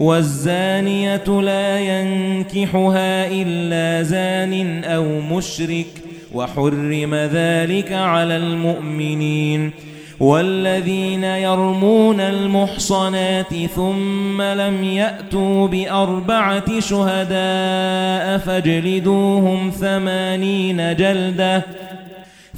وَالزَّانِيَةُ لَا يَنكِحُهَا إِلَّا زَانٍ أَوْ مُشْرِكٌ وَحُرِّمَ ذَلِكَ عَلَى الْمُؤْمِنِينَ. وَالَّذِينَ يَرْمُونَ الْمُحْصَنَاتِ ثُمَّ لَمْ يَأْتُوا بِأَرْبَعَةِ شُهَدَاءَ فَاجْلِدُوهُمْ ثَمَانِينَ جَلْدَةً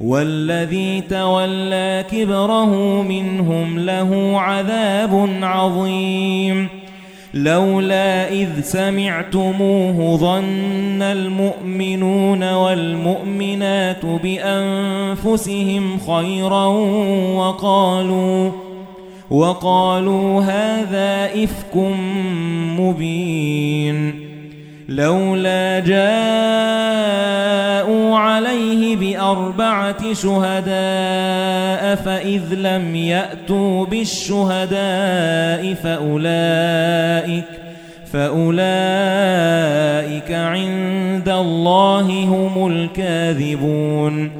والذي تولى كبره منهم له عذاب عظيم. لولا إذ سمعتموه ظن المؤمنون والمؤمنات بأنفسهم خيرا وقالوا وقالوا هذا إفك مبين. لولا جاءوا عليه بأربعة شهداء فإذ لم يأتوا بالشهداء فأولئك فأولئك عند الله هم الكاذبون.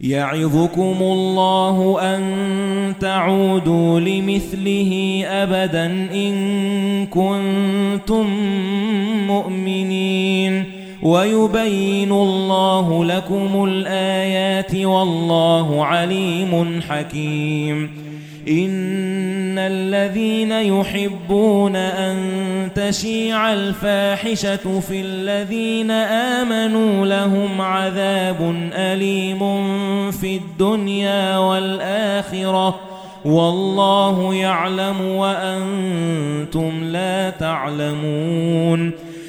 يَعِظُكُمُ اللَّهُ أَن تَعُودُوا لِمِثْلِهِ أَبَدًا إِن كُنتُم مُّؤْمِنِينَ. وَيُبَيِّنُ اللَّهُ لَكُمُ الْآيَاتِ وَاللَّهُ عَلِيمٌ حَكِيمٌ. إِنَّ الَّذِينَ يُحِبُّونَ أَن تَشِيعَ الْفَاحِشَةُ فِي الَّذِينَ آمَنُوا لَهُمْ عَذَابٌ أَلِيمٌ فِي الدُّنْيَا وَالْآخِرَةِ وَاللَّهُ يَعْلَمُ وَأَنْتُمْ لَا تَعْلَمُونَ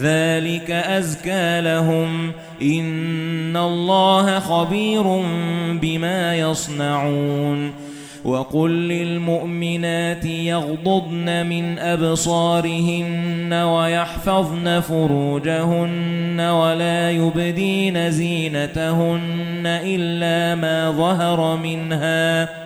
ذَلِكَ أَزْكَى لَهُمْ. إِنَّ اللَّهَ خَبِيرٌ بِمَا يَصْنَعُونَ. وَقُل لِّلْمُؤْمِنَاتِ يَغْضُضْنَ مِنْ أَبْصَارِهِنَّ وَيَحْفَظْنَ فُرُوجَهُنَّ وَلَا يُبْدِينَ زِينَتَهُنَّ إِلَّا مَا ظَهَرَ مِنْهَا.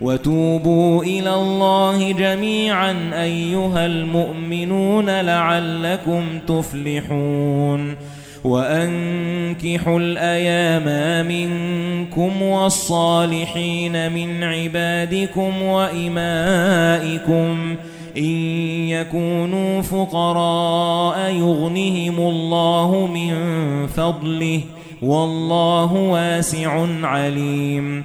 وَتُوبُوا إِلَى اللَّهِ جَمِيعًا أَيُّهَا الْمُؤْمِنُونَ لَعَلَّكُمْ تُفْلِحُونَ وَأَنكِحُوا الْأَيَامَ مِنكُمْ وَالصَّالِحِينَ مِنْ عِبَادِكُمْ وَإِمَائِكُمْ إِن يَكُونُوا فُقَرَاءَ يُغْنِهِمُ اللَّهُ مِنْ فَضْلِهِ وَاللَّهُ وَاسِعٌ عَلِيمٌ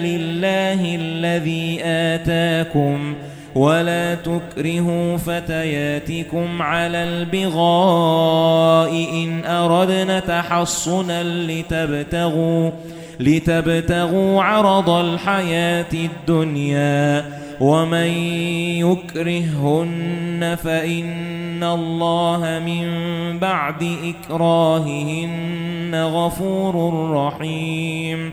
لِلَّهِ الَّذِي آتَاكُمْ وَلَا تُكْرِهُوا فَتَيَاتِكُمْ عَلَى الْبِغَاءِ إِنْ أَرَدْنَ تَحَصُّنًا لِتَبْتَغُوا لِتَبْتَغُوا عَرَضَ الْحَيَاةِ الدُّنْيَا وَمَن يُكْرِههُّنَّ فَإِنَّ اللَّهَ مِن بَعْدِ إِكْرَاهِهِنَّ غَفُورٌ رَّحِيمٌ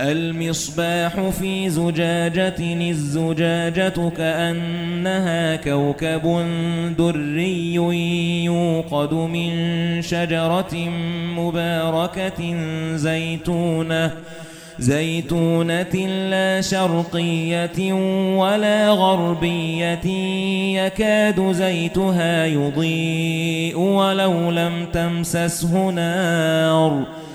المصباح في زجاجة الزجاجة كأنها كوكب دري يوقد من شجرة مباركة زيتونة. زيتونة لا شرقية ولا غربية يكاد زيتها يضيء ولو لم تمسسه نار.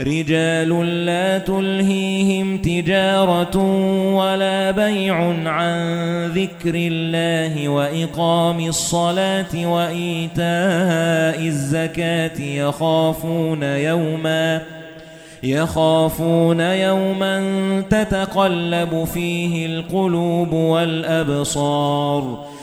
رِجَالٌ لَّا تُلْهِيهِمْ تِجَارَةٌ وَلَا بَيْعٌ عَن ذِكْرِ اللَّهِ وَإِقَامِ الصَّلَاةِ وَإِيتَاءِ الزَّكَاةِ يَخَافُونَ يَوْمًا يَخَافُونَ يَوْمًا تَتَقَلَّبُ فِيهِ الْقُلُوبُ وَالْأَبْصَارُ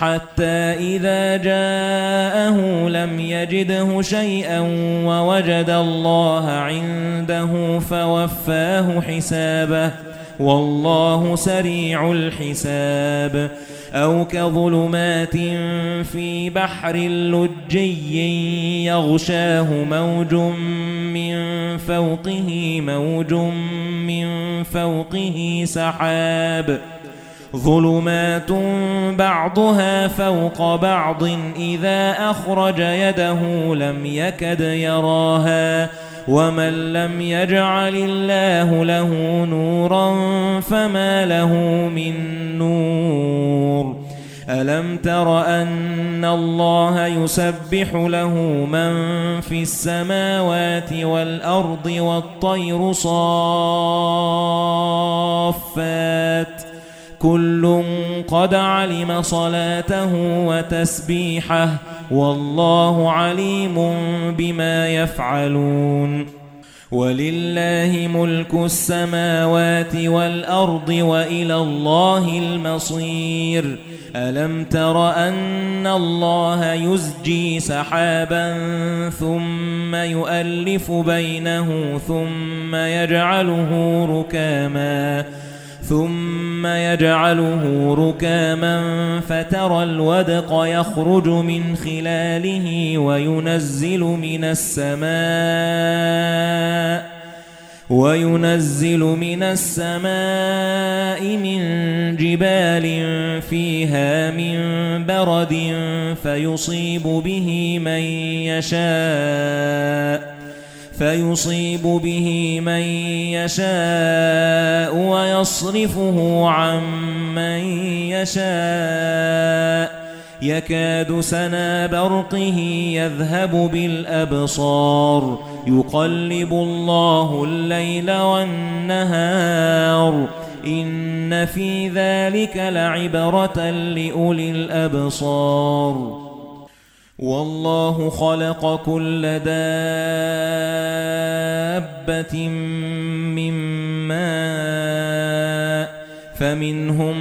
حَتَّى إِذَا جَاءَهُ لَمْ يَجِدْهُ شَيْئًا وَوَجَدَ اللَّهَ عِندَهُ فَوَفَّاهُ حِسَابَهُ. وَاللَّهُ سَرِيعُ الْحِسَابِ. أَوْ كَظُلُمَاتٍ فِي بَحْرٍ لُجِّيٍّ يَغْشَاهُ مَوْجٌ مِّن فَوْقِهِ مَوْجٌ مِّن فَوْقِهِ سَحَابٌ. ظُلُمَاتٌ بَعْضُهَا فَوْقَ بَعْضٍ إِذَا أَخْرَجَ يَدَهُ لَمْ يَكَدْ يَرَاهَا وَمَن لَّمْ يَجْعَلِ اللَّهُ لَهُ نُورًا فَمَا لَهُ مِن نُّورٍ أَلَمْ تَرَ أَنَّ اللَّهَ يُسَبِّحُ لَهُ مَن فِي السَّمَاوَاتِ وَالْأَرْضِ وَالطَّيْرُ صَافَّاتٍ كُلٌّ قَدْ عَلِمَ صَلَاتَهُ وَتَسْبِيحَهُ وَاللَّهُ عَلِيمٌ بِمَا يَفْعَلُونَ وَلِلَّهِ مُلْكُ السَّمَاوَاتِ وَالْأَرْضِ وَإِلَى اللَّهِ الْمَصِيرُ أَلَمْ تَرَ أَنَّ اللَّهَ يُزْجِي سَحَابًا ثُمَّ يُؤَلِّفُ بَيْنَهُ ثُمَّ يَجْعَلُهُ رُكَامًا ثُمَّ يَجْعَلُهُ رُكَامًا فَتَرَى الْوَدْقَ يَخْرُجُ مِنْ خِلَالِهِ وَيُنَزِّلُ مِنَ السَّمَاءِ وَيُنَزِّلُ مِنَ السَّمَاءِ مِن جِبَالٍ فِيهَا مِن بَرَدٍ فَيُصِيبُ بِهِ مَن يَشَاءُ فَيُصِيبُ بِهِ مَن يَشَاءُ وَيَصْرِفُهُ عَن مَّن يَشَاءُ. يَكَادُ سَنَا بَرْقِهِ يَذْهَبُ بِالْأَبْصَارِ. يُقَلِّبُ اللَّهُ اللَّيْلَ وَالنَّهَارَ. إِنَّ فِي ذَلِكَ لَعِبْرَةً لِأُولِي الْأَبْصَارِ. وَاللَّهُ خَلَقَ كُلَّ دَابَّةٍ مِّن مَّاءٍ فَمِنْهُم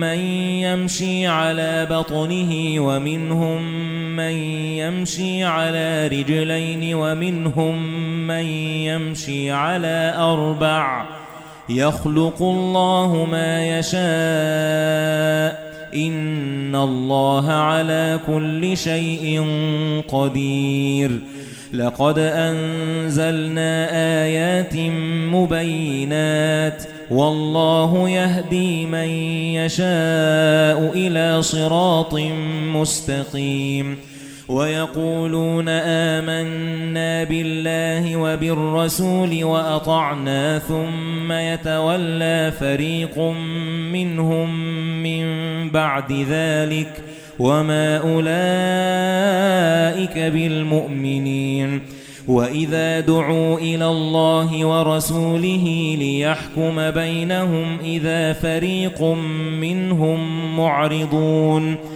مَّن يَمْشِي عَلَى بَطْنِهِ وَمِنْهُم مَّن يَمْشِي عَلَى رِجْلَيْنِ وَمِنْهُم مَّن يَمْشِي عَلَى أَرْبَعٍ. يَخْلُقُ اللَّهُ مَا يَشَاءُ إِنَّ اللَّهَ عَلَى كُلِّ شَيْءٍ قَدِيرٌ. لَقَدْ أَنزَلْنَا آيَاتٍ مُبَيِّنَاتٍ. وَاللَّهُ يَهْدِي مَن يَشَاءُ إِلَى صِرَاطٍ مُسْتَقِيمٍ. وَيَقُولُونَ آمَنَّا بِاللَّهِ وَبِالرَّسُولِ وَأَطَعْنَا ثُمَّ يَتَوَلَّى فَرِيقٌ مِنْهُمْ مِنْ بَعْدِ ذَلِكَ وَمَا أُولَئِكَ بِالْمُؤْمِنِينَ وَإِذَا دُعُوا إِلَى اللَّهِ وَرَسُولِهِ لِيَحْكُمَ بَيْنَهُمْ إِذَا فَرِيقٌ مِنْهُمْ مُعْرِضُونَ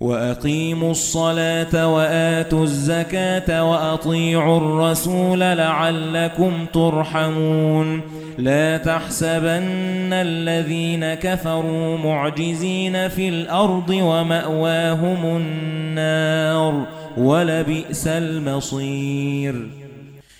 وَأَقِيمُوا الصَّلَاةَ وَآتُوا الزَّكَاةَ وَأَطِيعُوا الرَّسُولَ لَعَلَّكُمْ تُرْحَمُونَ. لَا تَحْسَبَنَّ الَّذِينَ كَفَرُوا مُعْجِزِينَ فِي الْأَرْضِ وَمَأْوَاهُمُ النَّارُ. وَلَبِئْسَ الْمَصِيرُ.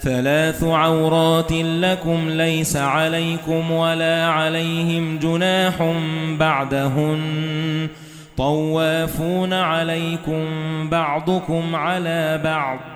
ثَلَاثُ عَوْرَاتٍ لَكُمْ لَيْسَ عَلَيْكُمْ وَلَا عَلَيْهِمْ جُنَاحٌ بَعْدَهُنَّ. طَوَّافُونَ عَلَيْكُمْ بَعْضُكُمْ عَلَى بَعْضٍ.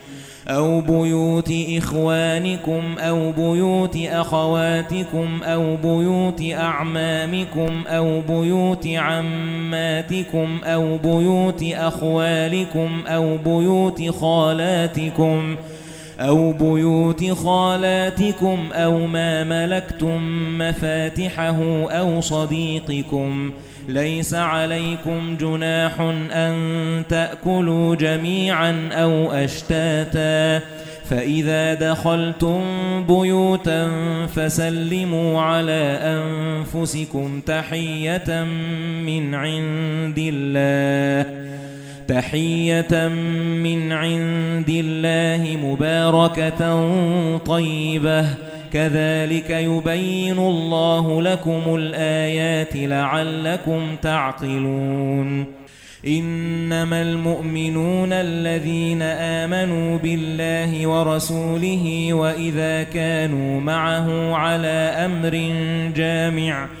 بُيُوتِ إِخْوَانِكُمْ أَوْ بُيُوتِ أَخَوَاتِكُمْ أَوْ بُيُوتِ أَعْمَامِكُمْ أَوْ بُيُوتِ عَمَّاتِكُمْ أَوْ بُيُوتِ أَخْوَالِكُمْ أَوْ بُيُوتِ خَالَاتِكُمْ أَوْ بُيُوتِ خَالَاتِكُمْ أَوْ مَا مَلَكْتُمْ مَفَاتِحَهُ أَوْ صَدِيقِكُمْ لَيْسَ عَلَيْكُمْ جُنَاحٌ أَن تَأْكُلُوا جَمِيعًا أَوْ أَشْتَاتًا. فَإِذَا دَخَلْتُم بُيُوتًا فَسَلِّمُوا عَلَى أَنفُسِكُمْ تَحِيَّةً مِنْ عِندِ اللَّهِ. تَحِيَّةً مِنْ عِندِ اللَّهِ مُبَارَكَةً طَيِّبَةً. كَذَلِكَ يُبَيِّنُ اللَّهُ لَكُمُ الْآيَاتِ لَعَلَّكُمْ تَعْقِلُونَ. إِنَّمَا الْمُؤْمِنُونَ الَّذِينَ آمَنُوا بِاللَّهِ وَرَسُولِهِ وَإِذَا كَانُوا مَعَهُ عَلَى أَمْرٍ جَامِعٍ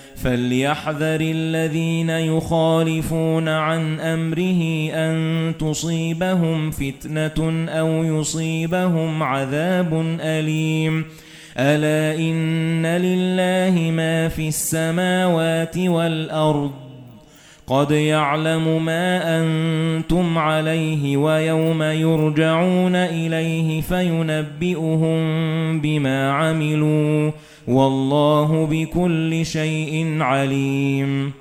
فَلْيَحْذَرِ الَّذِينَ يُخَالِفُونَ عَن أَمْرِهِ أَن تُصِيبَهُمْ فِتْنَةٌ أَوْ يُصِيبَهُمْ عَذَابٌ أَلِيمٌ. أَلَا إِنَّ لِلَّهِ مَا فِي السَّمَاوَاتِ وَالْأَرْضِ. قَدْ يَعْلَمُ مَا أَنْتُمْ عَلَيْهِ وَيَوْمَ يُرْجَعُونَ إِلَيْهِ فَيُنَبِّئُهُم بِمَا عَمِلُوا. وَاللَّهُ بِكُلِّ شَيْءٍ عَلِيمٌ.